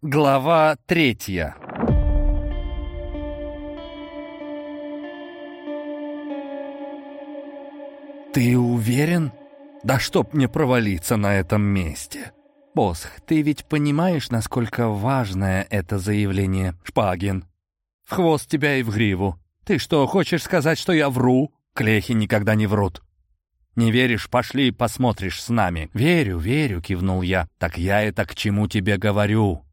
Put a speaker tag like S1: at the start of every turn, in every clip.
S1: Глава третья «Ты уверен? Да чтоб мне провалиться на этом месте!» «Босх, ты ведь понимаешь, насколько важное это заявление?» «Шпагин, в хвост тебя и в гриву. Ты что, хочешь сказать, что я вру?» «Клехи никогда не врут». «Не веришь? Пошли посмотришь с нами». «Верю, верю», — кивнул я. «Так я это к чему тебе говорю?»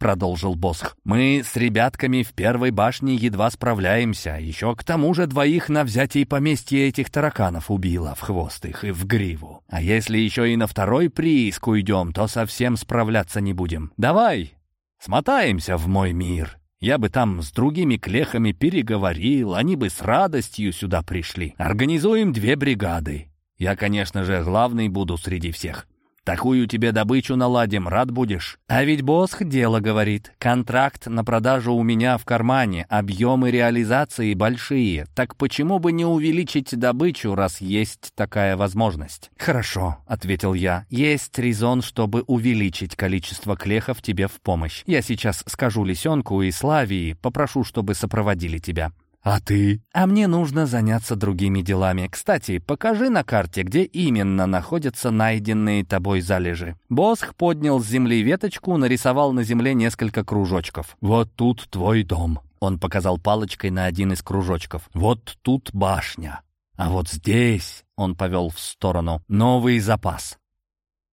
S1: продолжил Босх. «Мы с ребятками в первой башне едва справляемся. Еще к тому же двоих на взятии поместья этих тараканов убило в хвост их и в гриву. А если еще и на второй прииск уйдем, то совсем справляться не будем. Давай, смотаемся в мой мир». Я бы там с другими клехами переговорил, они бы с радостью сюда пришли. Организуем две бригады. Я, конечно же, главный буду среди всех. Такую тебе добычу наладим, рад будешь. А ведь Босх дело говорит. Контракт на продажу у меня в кармане, объемы реализации большие. Так почему бы не увеличить добычу, раз есть такая возможность? Хорошо, ответил я. Есть резон, чтобы увеличить количество клехов тебе в помощь. Я сейчас скажу лисенку и Славии, попрошу, чтобы сопроводили тебя. «А ты?» «А мне нужно заняться другими делами. Кстати, покажи на карте, где именно находятся найденные тобой залежи». Босх поднял с земли веточку, нарисовал на земле несколько кружочков. «Вот тут твой дом». Он показал палочкой на один из кружочков. «Вот тут башня. А вот здесь...» — он повел в сторону. «Новый запас».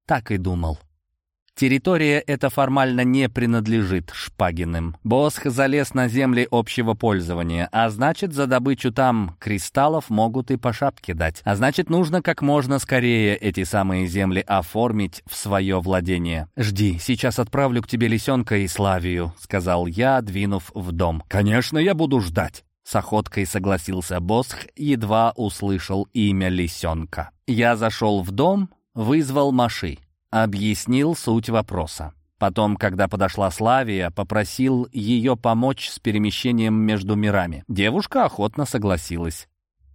S1: Так и думал. Территория эта формально не принадлежит Шпагиным. Босх залез на земли общего пользования, а значит, за добычу там кристаллов могут и по шапке дать. А значит, нужно как можно скорее эти самые земли оформить в свое владение. «Жди, сейчас отправлю к тебе лисенка и Славию», — сказал я, двинув в дом. «Конечно, я буду ждать». С охоткой согласился Босх, едва услышал имя лисенка. Я зашел в дом, вызвал Маши. Объяснил суть вопроса. Потом, когда подошла Славия, попросил ее помочь с перемещением между мирами. Девушка охотно согласилась.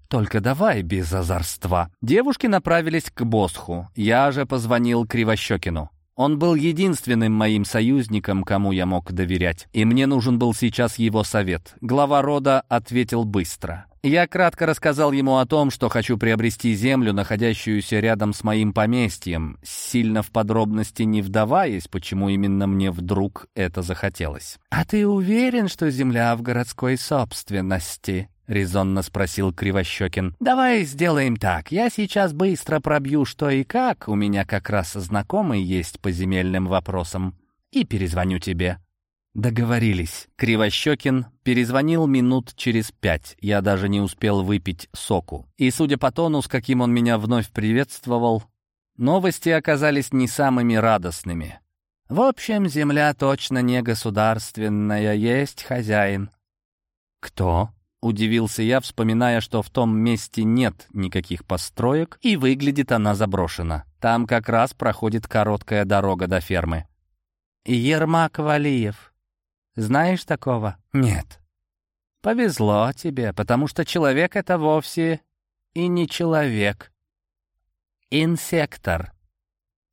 S1: «Только давай без озорства». Девушки направились к Босху. Я же позвонил Кривощекину. Он был единственным моим союзником, кому я мог доверять, и мне нужен был сейчас его совет. Глава рода ответил быстро. Я кратко рассказал ему о том, что хочу приобрести землю, находящуюся рядом с моим поместьем, сильно в подробности не вдаваясь, почему именно мне вдруг это захотелось. «А ты уверен, что земля в городской собственности?» — резонно спросил Кривощекин. «Давай сделаем так. Я сейчас быстро пробью что и как. У меня как раз знакомый есть по земельным вопросам. И перезвоню тебе». Договорились. Кривощекин перезвонил минут через пять. Я даже не успел выпить соку. И судя по тону, с каким он меня вновь приветствовал, новости оказались не самыми радостными. «В общем, земля точно не государственная, есть хозяин». «Кто?» Удивился я, вспоминая, что в том месте нет никаких построек, и выглядит она заброшена. Там как раз проходит короткая дорога до фермы. «Ермак Валиев. Знаешь такого?» «Нет». «Повезло тебе, потому что человек — это вовсе и не человек. Инсектор».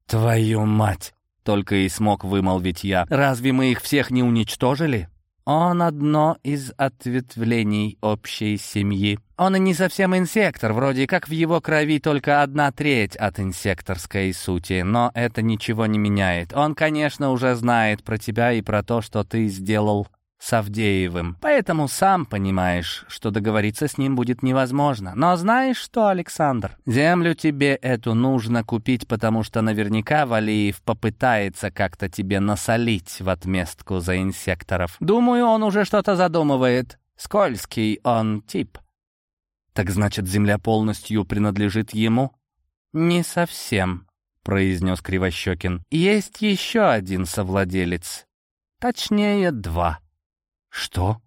S1: «Твою мать!» — только и смог вымолвить я. «Разве мы их всех не уничтожили?» Он одно из ответвлений общей семьи. Он и не совсем инсектор, вроде как в его крови только одна треть от инсекторской сути, но это ничего не меняет. Он, конечно, уже знает про тебя и про то, что ты сделал с Авдеевым, поэтому сам понимаешь, что договориться с ним будет невозможно. Но знаешь что, Александр, землю тебе эту нужно купить, потому что наверняка Валиев попытается как-то тебе насолить в отместку за инсекторов. Думаю, он уже что-то задумывает. Скользкий он тип. Так значит, земля полностью принадлежит ему? Не совсем, произнес Кривощекин. Есть еще один совладелец. Точнее, два. Что?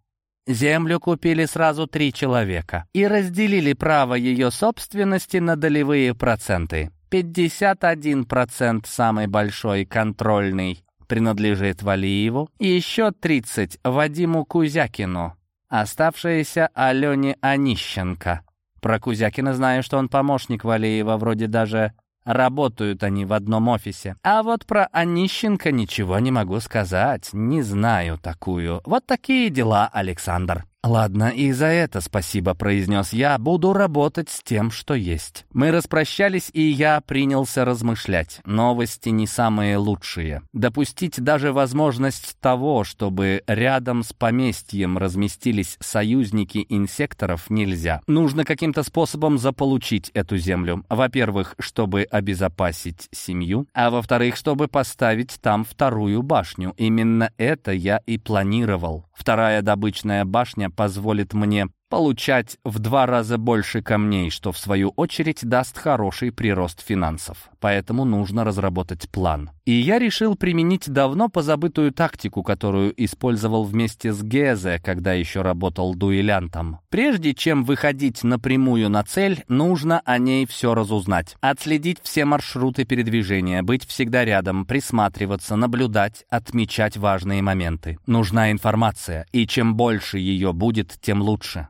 S1: Землю купили сразу три человека и разделили право ее собственности на долевые проценты. 51% самый большой контрольный принадлежит Валиеву, еще 30% Вадиму Кузякину, оставшиеся Алене Онищенко. Про Кузякина знаю, что он помощник Валиева, вроде даже Работают они в одном офисе. А вот про Онищенко ничего не могу сказать. Не знаю такую. Вот такие дела, Александр. «Ладно, и за это спасибо», — произнес я. «Буду работать с тем, что есть». Мы распрощались, и я принялся размышлять. Новости не самые лучшие. Допустить даже возможность того, чтобы рядом с поместьем разместились союзники инсекторов, нельзя. Нужно каким-то способом заполучить эту землю. Во-первых, чтобы обезопасить семью, а во-вторых, чтобы поставить там вторую башню. Именно это я и планировал. Вторая добычная башня позволит мне получать в два раза больше камней, что в свою очередь даст хороший прирост финансов. Поэтому нужно разработать план. И я решил применить давно позабытую тактику, которую использовал вместе с Гезе, когда еще работал дуэлянтом. Прежде чем выходить напрямую на цель, нужно о ней все разузнать. Отследить все маршруты передвижения, быть всегда рядом, присматриваться, наблюдать, отмечать важные моменты. Нужна информация, и чем больше ее будет, тем лучше.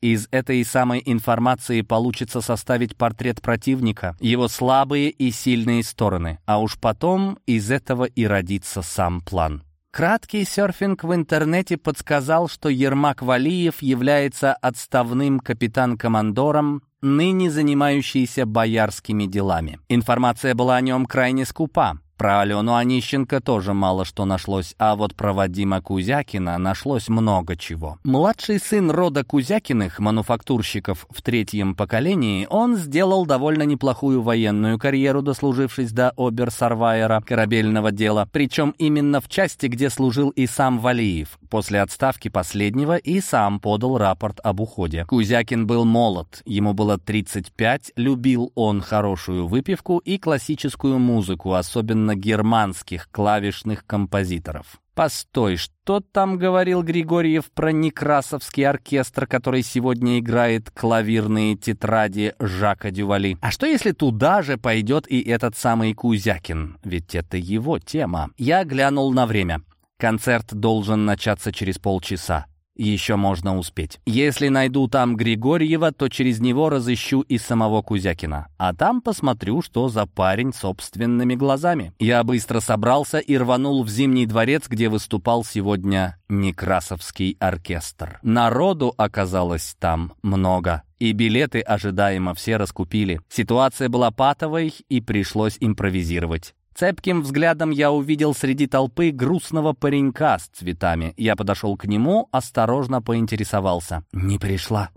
S1: Из этой самой информации получится составить портрет противника, его слабые и сильные стороны, а уж потом из этого и родится сам план. Краткий серфинг в интернете подсказал, что Ермак Валиев является отставным капитан-командором, ныне занимающийся боярскими делами. Информация была о нем крайне скупа. Про Алену Онищенко тоже мало что нашлось, а вот про Вадима Кузякина нашлось много чего. Младший сын рода Кузякиных, мануфактурщиков в третьем поколении, он сделал довольно неплохую военную карьеру, дослужившись до оберсарвайера корабельного дела, причем именно в части, где служил и сам Валиев. После отставки последнего и сам подал рапорт об уходе. Кузякин был молод, ему было 35, любил он хорошую выпивку и классическую музыку, особенно западно-германских клавишных композиторов. Постой, что там говорил Григорьев про Некрасовский оркестр, который сегодня играет клавирные тетради Жака Дювали? А что если туда же пойдет и этот самый Кузякин? Ведь это его тема. Я глянул на время. Концерт должен начаться через полчаса еще можно успеть. Если найду там Григорьева, то через него разыщу и самого Кузякина. А там посмотрю, что за парень собственными глазами. Я быстро собрался и рванул в Зимний дворец, где выступал сегодня Некрасовский оркестр. Народу оказалось там много. И билеты ожидаемо все раскупили. Ситуация была патовой, и пришлось импровизировать. Цепким взглядом я увидел среди толпы грустного паренька с цветами. Я подошел к нему, осторожно поинтересовался. «Не пришла?»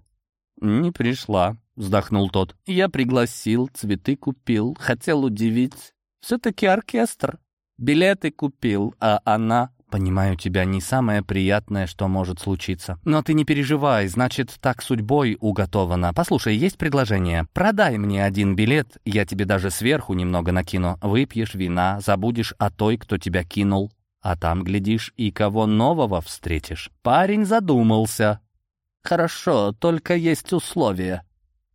S1: «Не пришла», — вздохнул тот. «Я пригласил, цветы купил, хотел удивить. Все-таки оркестр. Билеты купил, а она Понимаю тебя, не самое приятное, что может случиться. Но ты не переживай, значит, так судьбой уготовано. Послушай, есть предложение. Продай мне один билет, я тебе даже сверху немного накину. Выпьешь вина, забудешь о той, кто тебя кинул. А там, глядишь, и кого нового встретишь. Парень задумался. Хорошо, только есть условие.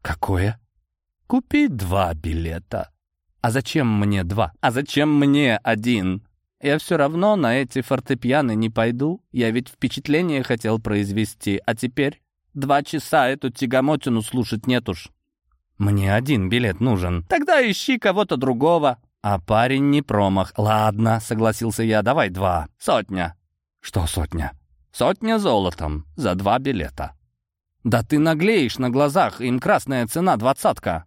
S1: Какое? Купи два билета. А зачем мне два? А зачем мне один? Я все равно на эти фортепианы не пойду. Я ведь впечатление хотел произвести. А теперь два часа эту тягомотину слушать нет уж. Мне один билет нужен. Тогда ищи кого-то другого. А парень не промах. Ладно, согласился я, давай два. Сотня. Что сотня? Сотня золотом за два билета. Да ты наглеешь на глазах, им красная цена двадцатка.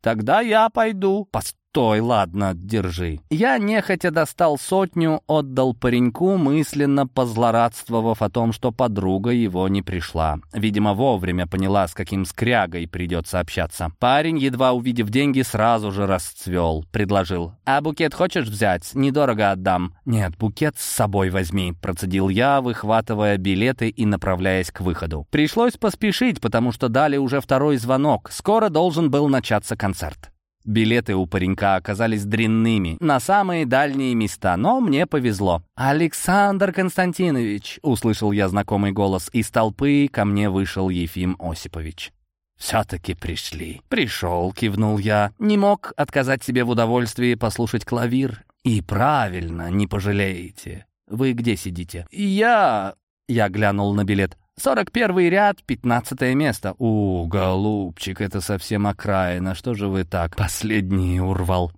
S1: Тогда я пойду. Постой стой, ладно, держи». Я нехотя достал сотню, отдал пареньку, мысленно позлорадствовав о том, что подруга его не пришла. Видимо, вовремя поняла, с каким скрягой придется общаться. Парень, едва увидев деньги, сразу же расцвел. Предложил. «А букет хочешь взять? Недорого отдам». «Нет, букет с собой возьми», — процедил я, выхватывая билеты и направляясь к выходу. Пришлось поспешить, потому что дали уже второй звонок. Скоро должен был начаться концерт. Билеты у паренька оказались дрянными, на самые дальние места, но мне повезло. «Александр Константинович!» — услышал я знакомый голос. Из толпы ко мне вышел Ефим Осипович. «Все-таки пришли». «Пришел», — кивнул я. Не мог отказать себе в удовольствии послушать клавир. «И правильно, не пожалеете. Вы где сидите?» «Я...» — я глянул на билет. 41 ряд, 15 место. У, голубчик, это совсем окраина. Что же вы так? Последний урвал.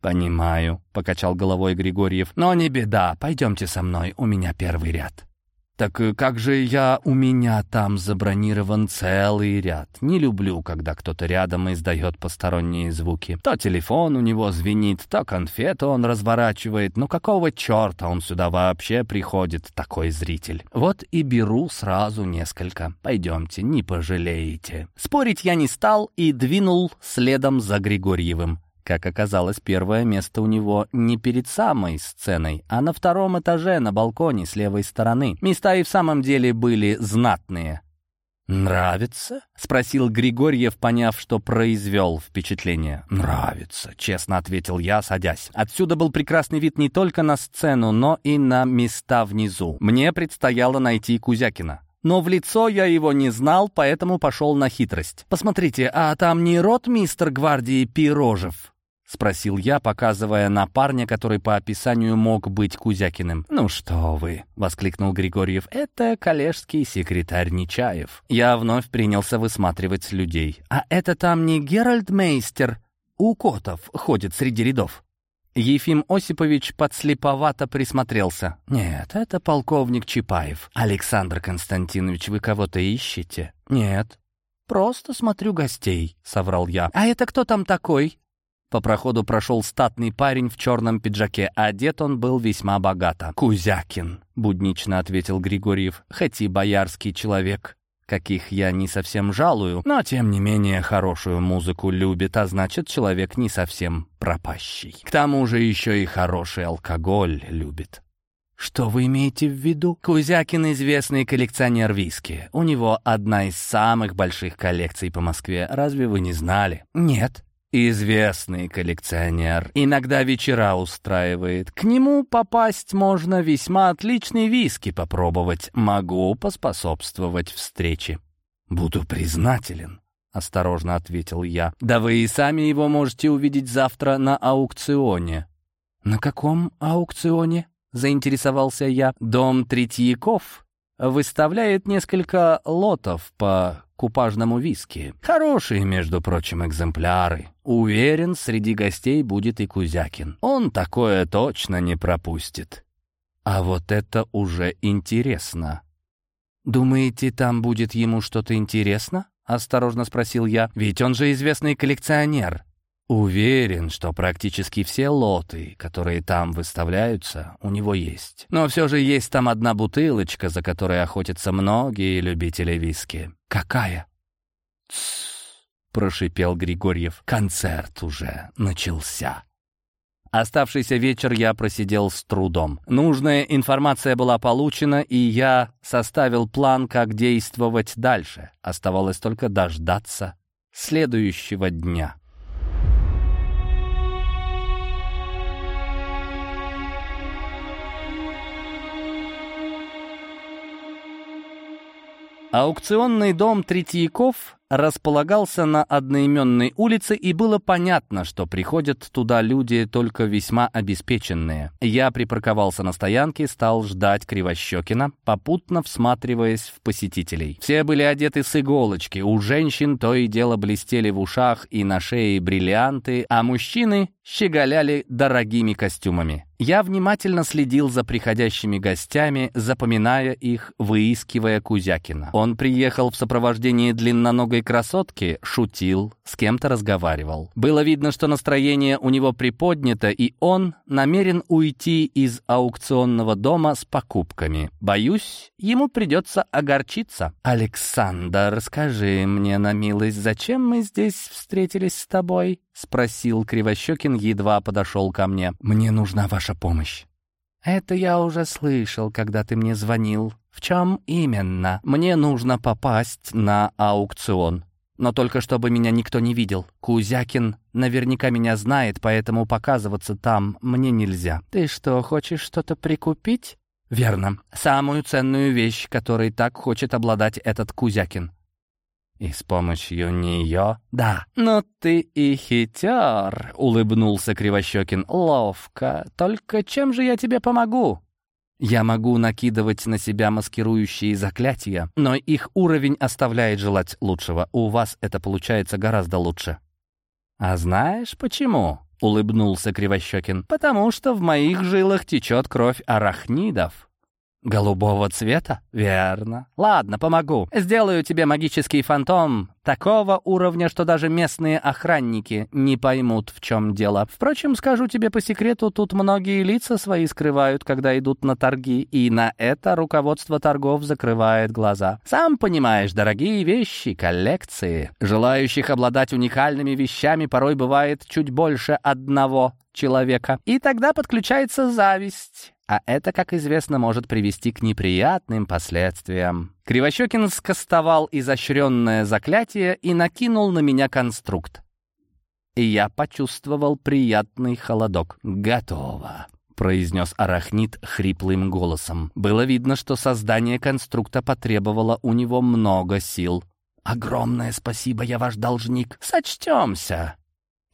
S1: Понимаю, покачал головой Григорьев. Но не беда, пойдемте со мной, у меня первый ряд. «Так э, как же я у меня там забронирован целый ряд? Не люблю, когда кто-то рядом издает посторонние звуки. То телефон у него звенит, то конфету он разворачивает. Ну какого черта он сюда вообще приходит, такой зритель? Вот и беру сразу несколько. Пойдемте, не пожалеете». Спорить я не стал и двинул следом за Григорьевым. Как оказалось, первое место у него не перед самой сценой, а на втором этаже на балконе с левой стороны. Места и в самом деле были знатные. «Нравится?» — спросил Григорьев, поняв, что произвел впечатление. «Нравится», — честно ответил я, садясь. Отсюда был прекрасный вид не только на сцену, но и на места внизу. Мне предстояло найти Кузякина. Но в лицо я его не знал, поэтому пошел на хитрость. «Посмотрите, а там не рот мистер гвардии Пирожев?» спросил я, показывая на парня, который по описанию мог быть Кузякиным. «Ну что вы!» — воскликнул Григорьев. «Это коллежский секретарь Нечаев». Я вновь принялся высматривать людей. «А это там не Геральд Мейстер? У котов ходит среди рядов». Ефим Осипович подслеповато присмотрелся. «Нет, это полковник Чапаев. Александр Константинович, вы кого-то ищете?» «Нет». «Просто смотрю гостей», — соврал я. «А это кто там такой?» По проходу прошел статный парень в черном пиджаке, одет он был весьма богато. «Кузякин», — буднично ответил Григорьев, — «хоть и боярский человек, каких я не совсем жалую, но тем не менее хорошую музыку любит, а значит человек не совсем пропащий. К тому же еще и хороший алкоголь любит. Что вы имеете в виду? Кузякин известный коллекционер виски. У него одна из самых больших коллекций по Москве. Разве вы не знали? Нет. Известный коллекционер. Иногда вечера устраивает. К нему попасть можно весьма отличный виски попробовать. Могу поспособствовать встрече. Буду признателен. — осторожно ответил я. «Да вы и сами его можете увидеть завтра на аукционе». «На каком аукционе?» — заинтересовался я. «Дом Третьяков выставляет несколько лотов по купажному виски. Хорошие, между прочим, экземпляры. Уверен, среди гостей будет и Кузякин. Он такое точно не пропустит. А вот это уже интересно. «Думаете, там будет ему что-то интересно?» — осторожно спросил я. «Ведь он же известный коллекционер. Уверен, что практически все лоты, которые там выставляются, у него есть. Но все же есть там одна бутылочка, за которой охотятся многие любители виски. Какая? Тссс, прошипел Григорьев. Концерт уже начался. Оставшийся вечер я просидел с трудом. Нужная информация была получена, и я составил план, как действовать дальше. Оставалось только дождаться следующего дня. Аукционный дом Третьяков располагался на одноименной улице, и было понятно, что приходят туда люди только весьма обеспеченные. Я припарковался на стоянке, стал ждать Кривощекина, попутно всматриваясь в посетителей. Все были одеты с иголочки, у женщин то и дело блестели в ушах и на шее бриллианты, а мужчины щеголяли дорогими костюмами. Я внимательно следил за приходящими гостями, запоминая их, выискивая Кузякина. Он приехал в сопровождении длинноногой красотки, шутил, с кем-то разговаривал. Было видно, что настроение у него приподнято, и он намерен уйти из аукционного дома с покупками. Боюсь, ему придется огорчиться. «Александр, скажи мне на милость, зачем мы здесь встретились с тобой?» — спросил Кривощекин, едва подошел ко мне. «Мне нужна ваша помощь». «Это я уже слышал, когда ты мне звонил. В чем именно? Мне нужно попасть на аукцион. Но только чтобы меня никто не видел. Кузякин наверняка меня знает, поэтому показываться там мне нельзя». «Ты что, хочешь что-то прикупить?» «Верно. Самую ценную вещь, которой так хочет обладать этот Кузякин. И с помощью нее... Да, ну, но ты и хитер, улыбнулся Кривощекин. Ловко. Только чем же я тебе помогу? Я могу накидывать на себя маскирующие заклятия, но их уровень оставляет желать лучшего. У вас это получается гораздо лучше. А знаешь почему? Улыбнулся Кривощекин. Потому что в моих жилах течет кровь арахнидов. «Голубого цвета? Верно. Ладно, помогу. Сделаю тебе магический фантом Такого уровня, что даже местные охранники не поймут, в чем дело. Впрочем, скажу тебе по секрету, тут многие лица свои скрывают, когда идут на торги, и на это руководство торгов закрывает глаза. Сам понимаешь, дорогие вещи, коллекции. Желающих обладать уникальными вещами порой бывает чуть больше одного человека. И тогда подключается зависть. А это, как известно, может привести к неприятным последствиям. Кривощекин скостовал изощренное заклятие и накинул на меня конструкт. И я почувствовал приятный холодок. «Готово», — произнес арахнит хриплым голосом. Было видно, что создание конструкта потребовало у него много сил. «Огромное спасибо, я ваш должник. Сочтемся!»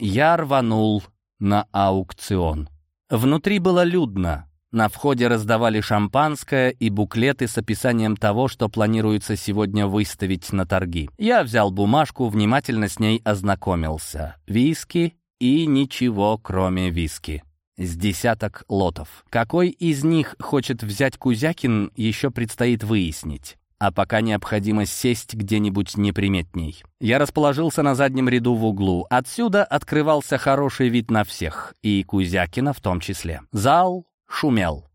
S1: Я рванул на аукцион. Внутри было людно. На входе раздавали шампанское и буклеты с описанием того, что планируется сегодня выставить на торги. Я взял бумажку, внимательно с ней ознакомился. Виски и ничего, кроме виски. С десяток лотов. Какой из них хочет взять Кузякин, еще предстоит выяснить а пока необходимо сесть где-нибудь неприметней. Я расположился на заднем ряду в углу. Отсюда открывался хороший вид на всех, и Кузякина в том числе. Зал шумел.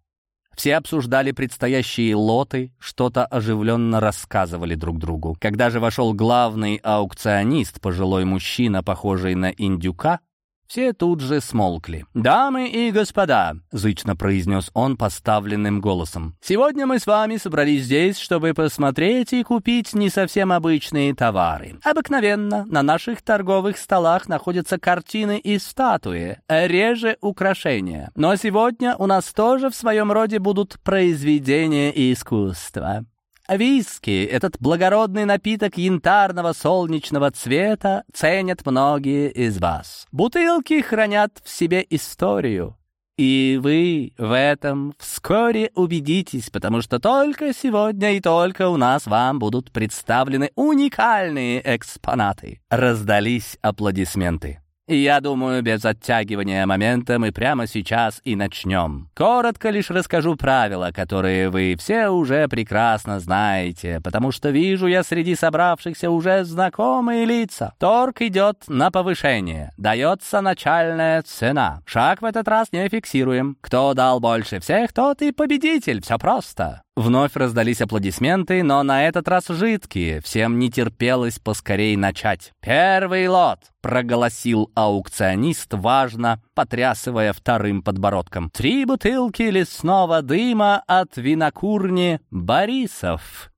S1: Все обсуждали предстоящие лоты, что-то оживленно рассказывали друг другу. Когда же вошел главный аукционист, пожилой мужчина, похожий на индюка, все тут же смолкли. «Дамы и господа», — зычно произнес он поставленным голосом, «сегодня мы с вами собрались здесь, чтобы посмотреть и купить не совсем обычные товары. Обыкновенно на наших торговых столах находятся картины и статуи, реже украшения. Но сегодня у нас тоже в своем роде будут произведения искусства. Виски, этот благородный напиток янтарного солнечного цвета ценят многие из вас. Бутылки хранят в себе историю. И вы в этом вскоре убедитесь, потому что только сегодня и только у нас вам будут представлены уникальные экспонаты. Раздались аплодисменты. Я думаю, без оттягивания момента мы прямо сейчас и начнем. Коротко лишь расскажу правила, которые вы все уже прекрасно знаете, потому что вижу я среди собравшихся уже знакомые лица. Торг идет на повышение, дается начальная цена. Шаг в этот раз не фиксируем. Кто дал больше всех, тот и победитель, все просто. Вновь раздались аплодисменты, но на этот раз жидкие. Всем не терпелось поскорей начать. «Первый лот!» — проголосил аукционист, важно, потрясывая вторым подбородком. «Три бутылки лесного дыма от винокурни Борисов».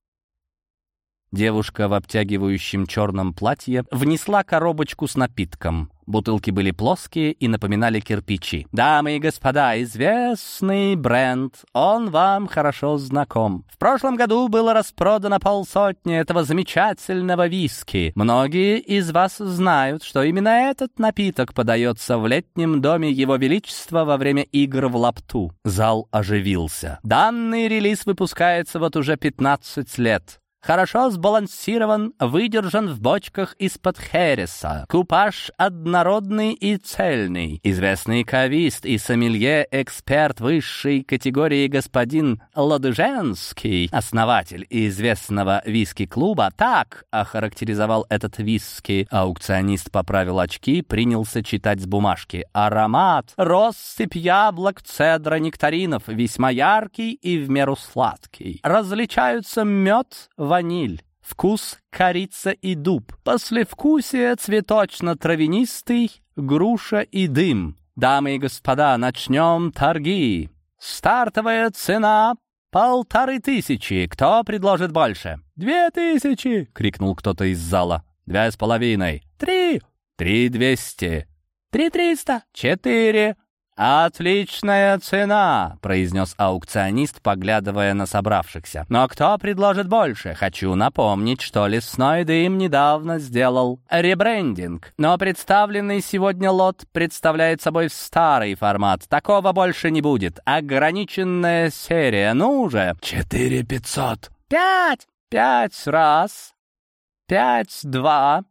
S1: Девушка в обтягивающем черном платье внесла коробочку с напитком. Бутылки были плоские и напоминали кирпичи. «Дамы и господа, известный бренд, он вам хорошо знаком. В прошлом году было распродано полсотни этого замечательного виски. Многие из вас знают, что именно этот напиток подается в летнем доме Его Величества во время игр в лапту». Зал оживился. «Данный релиз выпускается вот уже 15 лет хорошо сбалансирован, выдержан в бочках из-под хереса. Купаж однородный и цельный. Известный кавист и сомелье-эксперт высшей категории господин Ладыженский, основатель известного виски-клуба, так охарактеризовал этот виски. Аукционист поправил очки, принялся читать с бумажки. Аромат, россыпь яблок, цедра, нектаринов, весьма яркий и в меру сладкий. Различаются мед, ваниль. Вкус – корица и дуб. Послевкусие – цветочно-травянистый, груша и дым. Дамы и господа, начнем торги. Стартовая цена – полторы тысячи. Кто предложит больше? «Две тысячи!» – крикнул кто-то из зала. «Две с половиной». «Три!» «Три двести!» «Три триста!» «Четыре!» «Отличная цена!» — произнес аукционист, поглядывая на собравшихся. «Но кто предложит больше? Хочу напомнить, что лесной дым недавно сделал ребрендинг. Но представленный сегодня лот представляет собой старый формат. Такого больше не будет. Ограниченная серия. Ну уже!»
S2: «Четыре пятьсот!»
S1: «Пять!» «Пять раз!» «Пять два!»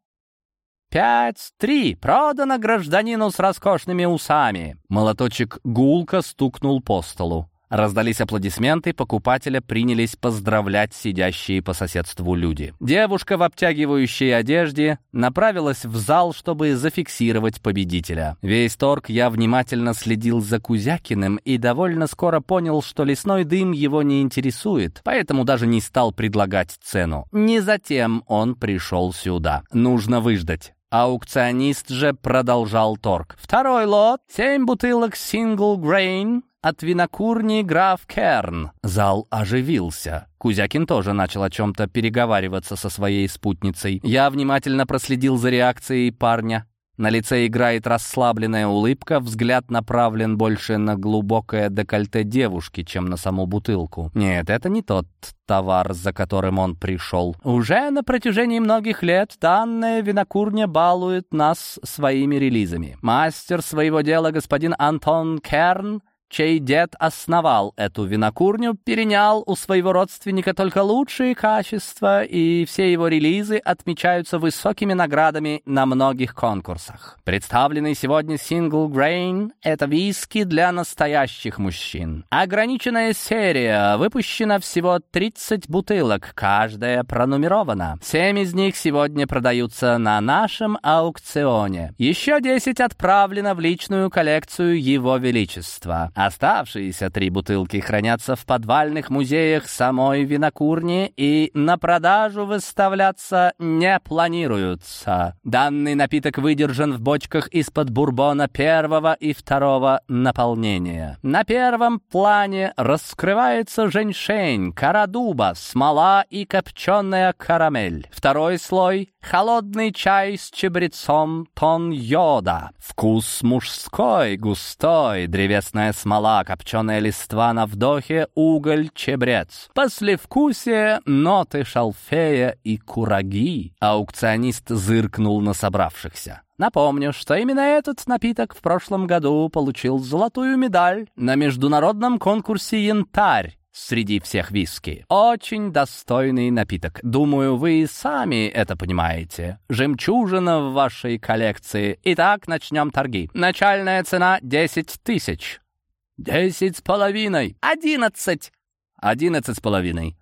S1: «Пять, три! Продано гражданину с роскошными усами!» Молоточек гулко стукнул по столу. Раздались аплодисменты, покупателя принялись поздравлять сидящие по соседству люди. Девушка в обтягивающей одежде направилась в зал, чтобы зафиксировать победителя. Весь торг я внимательно следил за Кузякиным и довольно скоро понял, что лесной дым его не интересует, поэтому даже не стал предлагать цену. Не затем он пришел сюда. Нужно выждать. Аукционист же продолжал торг. Второй лот, семь бутылок «Сингл Грейн» от винокурни «Граф Керн». Зал оживился. Кузякин тоже начал о чем-то переговариваться со своей спутницей. Я внимательно проследил за реакцией парня. На лице играет расслабленная улыбка, взгляд направлен больше на глубокое декольте девушки, чем на саму бутылку. Нет, это не тот товар, за которым он пришел. Уже на протяжении многих лет данная винокурня балует нас своими релизами. Мастер своего дела господин Антон Керн — чей дед основал эту винокурню, перенял у своего родственника только лучшие качества, и все его релизы отмечаются высокими наградами на многих конкурсах. Представленный сегодня сингл «Grain» — это виски для настоящих мужчин. Ограниченная серия, выпущена всего 30 бутылок, каждая пронумерована. Семь из них сегодня продаются на нашем аукционе. Еще 10 отправлено в личную коллекцию Его Величества. Оставшиеся три бутылки хранятся в подвальных музеях самой винокурни и на продажу выставляться не планируются. Данный напиток выдержан в бочках из-под бурбона первого и второго наполнения. На первом плане раскрывается женьшень, карадуба, смола и копченая карамель. Второй слой — холодный чай с чебрецом тон йода. Вкус мужской, густой, древесная смола смола, копченая листва на вдохе, уголь, чебрец. Послевкусие ноты шалфея и кураги. Аукционист зыркнул на собравшихся. Напомню, что именно этот напиток в прошлом году получил золотую медаль на международном конкурсе «Янтарь» среди всех виски. Очень достойный напиток. Думаю, вы и сами это понимаете. Жемчужина в вашей коллекции. Итак, начнем торги. Начальная цена 10 тысяч. «Десять с половиной!» «Одиннадцать!» «Одиннадцать с половиной!»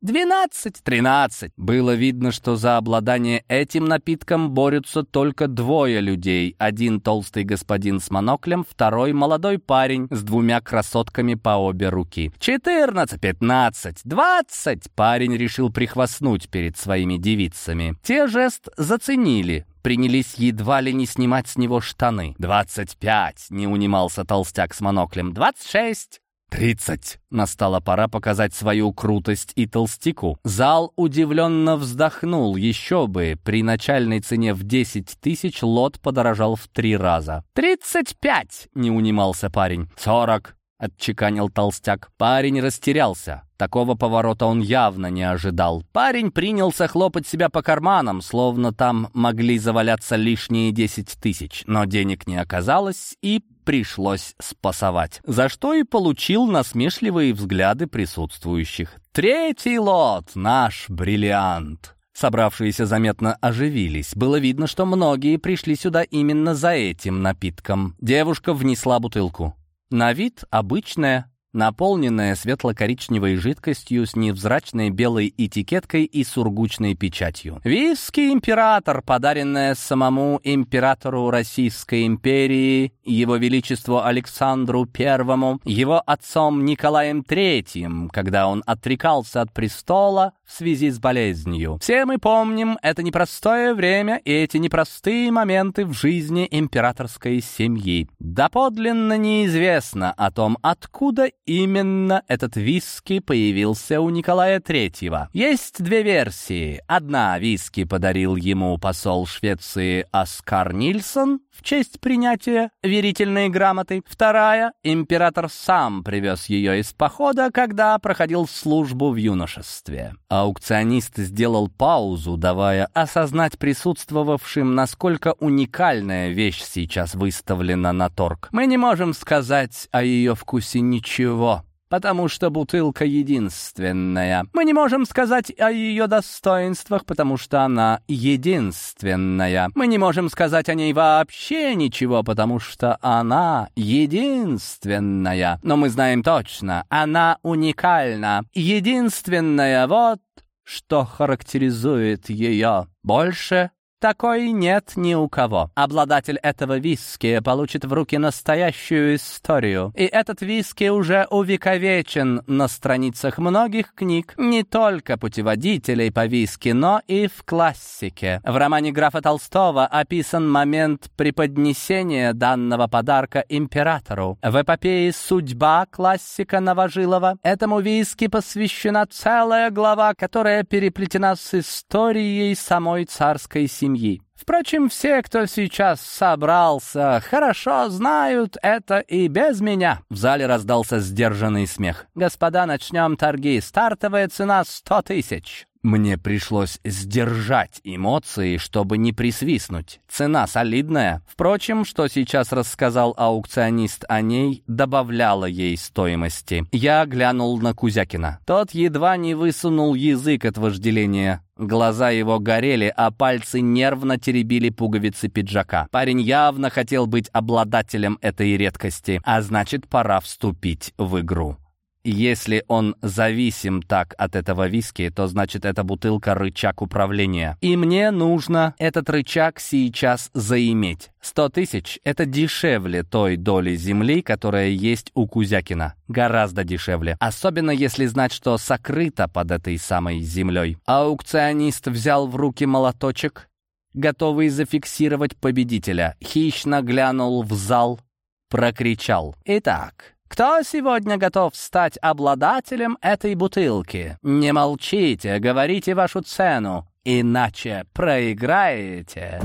S1: «Двенадцать!» «Тринадцать!» Было видно, что за обладание этим напитком борются только двое людей. Один толстый господин с моноклем, второй молодой парень с двумя красотками по обе руки. «Четырнадцать!» «Пятнадцать!» «Двадцать!» Парень решил прихвастнуть перед своими девицами. Те жест заценили принялись едва ли не снимать с него штаны. «Двадцать пять!» — не унимался толстяк с моноклем. «Двадцать шесть!» «Тридцать!» Настала пора показать свою крутость и толстяку. Зал удивленно вздохнул. Еще бы, при начальной цене в десять тысяч лот подорожал в три раза. «Тридцать пять!» — не унимался парень. «Сорок!» — отчеканил толстяк. Парень растерялся. Такого поворота он явно не ожидал. Парень принялся хлопать себя по карманам, словно там могли заваляться лишние десять тысяч. Но денег не оказалось, и пришлось спасовать. За что и получил насмешливые взгляды присутствующих. «Третий лот! Наш бриллиант!» Собравшиеся заметно оживились. Было видно, что многие пришли сюда именно за этим напитком. Девушка внесла бутылку. На вид обычная, наполненная светло-коричневой жидкостью с невзрачной белой этикеткой и сургучной печатью. «Виски император», подаренная самому императору Российской империи, его величеству Александру Первому, его отцом Николаем Третьим, когда он отрекался от престола, в связи с болезнью. Все мы помним это непростое время и эти непростые моменты в жизни императорской семьи. Доподлинно неизвестно о том, откуда именно этот виски появился у Николая Третьего. Есть две версии. Одна виски подарил ему посол Швеции Оскар Нильсон в честь принятия верительной грамоты. Вторая — император сам привез ее из похода, когда проходил службу в юношестве. Аукционист сделал паузу, давая осознать присутствовавшим, насколько уникальная вещь сейчас выставлена на торг. «Мы не можем сказать о ее вкусе ничего», потому что бутылка единственная. Мы не можем сказать о ее достоинствах, потому что она единственная. Мы не можем сказать о ней вообще ничего, потому что она единственная. Но мы знаем точно, она уникальна. Единственная, вот что характеризует ее. Больше такой нет ни у кого. Обладатель этого виски получит в руки настоящую историю. И этот виски уже увековечен на страницах многих книг, не только путеводителей по виски, но и в классике. В романе графа Толстого описан момент преподнесения данного подарка императору. В эпопее «Судьба» классика Новожилова этому виски посвящена целая глава, которая переплетена с историей самой царской семьи семьи. Впрочем, все, кто сейчас собрался, хорошо знают это и без меня. В зале раздался сдержанный смех. Господа, начнем торги. Стартовая цена сто тысяч. Мне пришлось сдержать эмоции, чтобы не присвистнуть. Цена солидная. Впрочем, что сейчас рассказал аукционист о ней, добавляло ей стоимости. Я глянул на Кузякина. Тот едва не высунул язык от вожделения. Глаза его горели, а пальцы нервно теребили пуговицы пиджака. Парень явно хотел быть обладателем этой редкости, а значит, пора вступить в игру. Если он зависим так от этого виски, то значит эта бутылка — рычаг управления. И мне нужно этот рычаг сейчас заиметь. Сто тысяч — это дешевле той доли земли, которая есть у Кузякина. Гораздо дешевле. Особенно если знать, что сокрыто под этой самой землей. Аукционист взял в руки молоточек, готовый зафиксировать победителя. Хищно глянул в зал, прокричал. «Итак...» Кто сегодня готов стать обладателем этой бутылки? Не молчите, говорите вашу цену, иначе проиграете».